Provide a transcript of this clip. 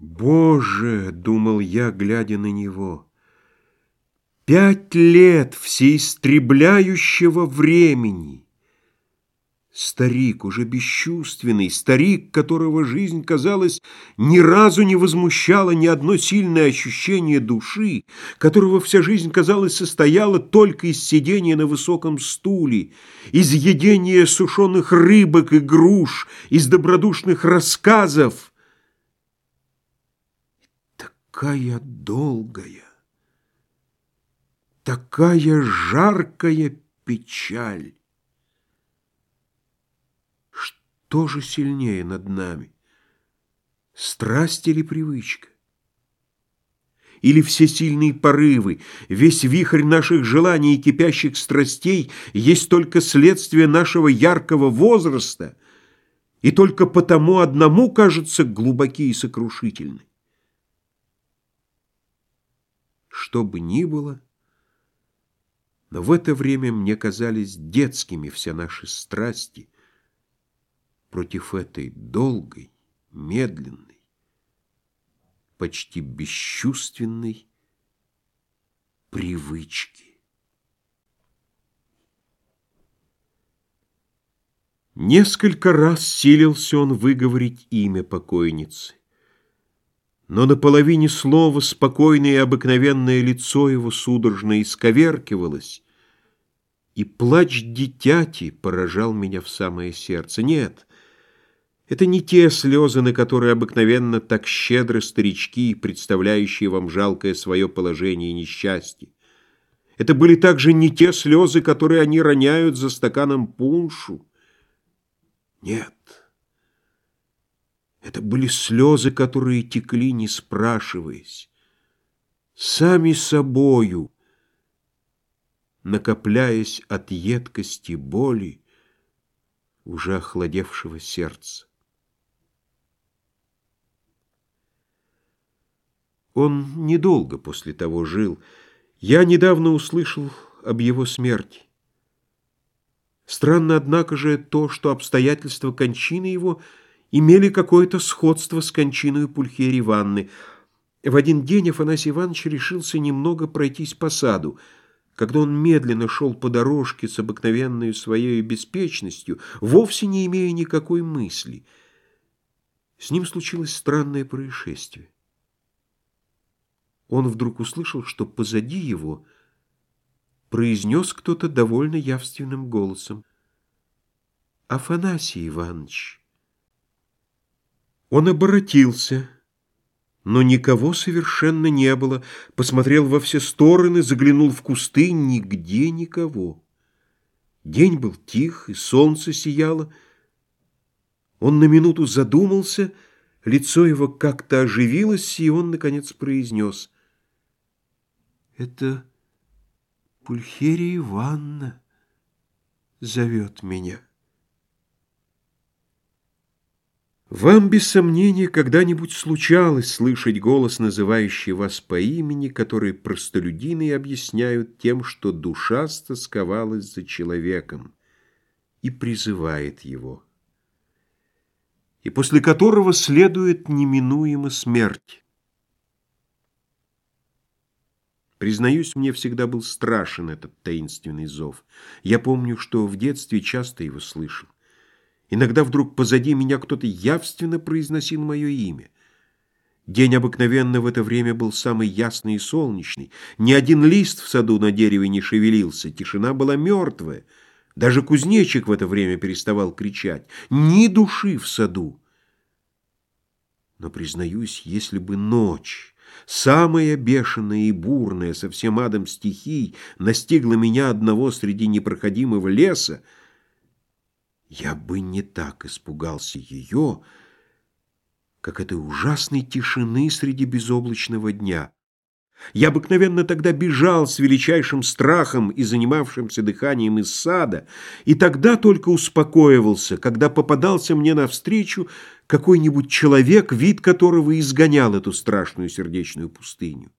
Боже, думал я, глядя на него, Пять лет всеистребляющего времени. Старик, уже бесчувственный, старик, которого жизнь, казалось, ни разу не возмущала ни одно сильное ощущение души, которого вся жизнь, казалось, состояла только из сидения на высоком стуле, из едения сушеных рыбок и груш, из добродушных рассказов. Такая долгая, такая жаркая печаль. Что же сильнее над нами? Страсть или привычка? Или все сильные порывы, весь вихрь наших желаний и кипящих страстей есть только следствие нашего яркого возраста, и только потому одному кажется глубоки и сокрушительны? Что бы ни было, но в это время мне казались детскими все наши страсти, против этой долгой, медленной, почти бесчувственной привычки. Несколько раз силился он выговорить имя покойницы, но на половине слова спокойное и обыкновенное лицо его судорожно исковеркивалось, и плач дитяти поражал меня в самое сердце. Нет, это не те слезы, на которые обыкновенно так щедро старички, представляющие вам жалкое свое положение и несчастье. Это были также не те слезы, которые они роняют за стаканом пуншу. Нет, были слезы, которые текли, не спрашиваясь, сами собою, накопляясь от едкости боли уже охладевшего сердца. Он недолго после того жил. Я недавно услышал об его смерти. Странно, однако же, то, что обстоятельства кончины его имели какое-то сходство с кончиной Пульхерии Ивановны. В один день Афанасий Иванович решился немного пройтись по саду. Когда он медленно шел по дорожке с обыкновенной своей беспечностью, вовсе не имея никакой мысли, с ним случилось странное происшествие он вдруг услышал, что позади его произнес кто-то довольно явственным голосом. «Афанасий Иванович». Он оборотился, но никого совершенно не было, посмотрел во все стороны, заглянул в кусты, нигде никого. День был тих, и солнце сияло. Он на минуту задумался, лицо его как-то оживилось, и он, наконец, произнес — это Пульхерия Ивановна зовет меня. Вам, без сомнения, когда-нибудь случалось слышать голос, называющий вас по имени, который простолюдины объясняют тем, что душа стосковалась за человеком и призывает его, и после которого следует неминуемо смерть. Признаюсь, мне всегда был страшен этот таинственный зов. Я помню, что в детстве часто его слышал. Иногда вдруг позади меня кто-то явственно произносил мое имя. День обыкновенно в это время был самый ясный и солнечный. Ни один лист в саду на дереве не шевелился, тишина была мертвая. Даже кузнечик в это время переставал кричать. Ни души в саду. Но, признаюсь, если бы ночь Самая бешеная и бурная со всем адом стихий настигла меня одного среди непроходимого леса, я бы не так испугался ее, как этой ужасной тишины среди безоблачного дня. Я обыкновенно тогда бежал с величайшим страхом и занимавшимся дыханием из сада, и тогда только успокоивался, когда попадался мне навстречу какой-нибудь человек, вид которого изгонял эту страшную сердечную пустыню.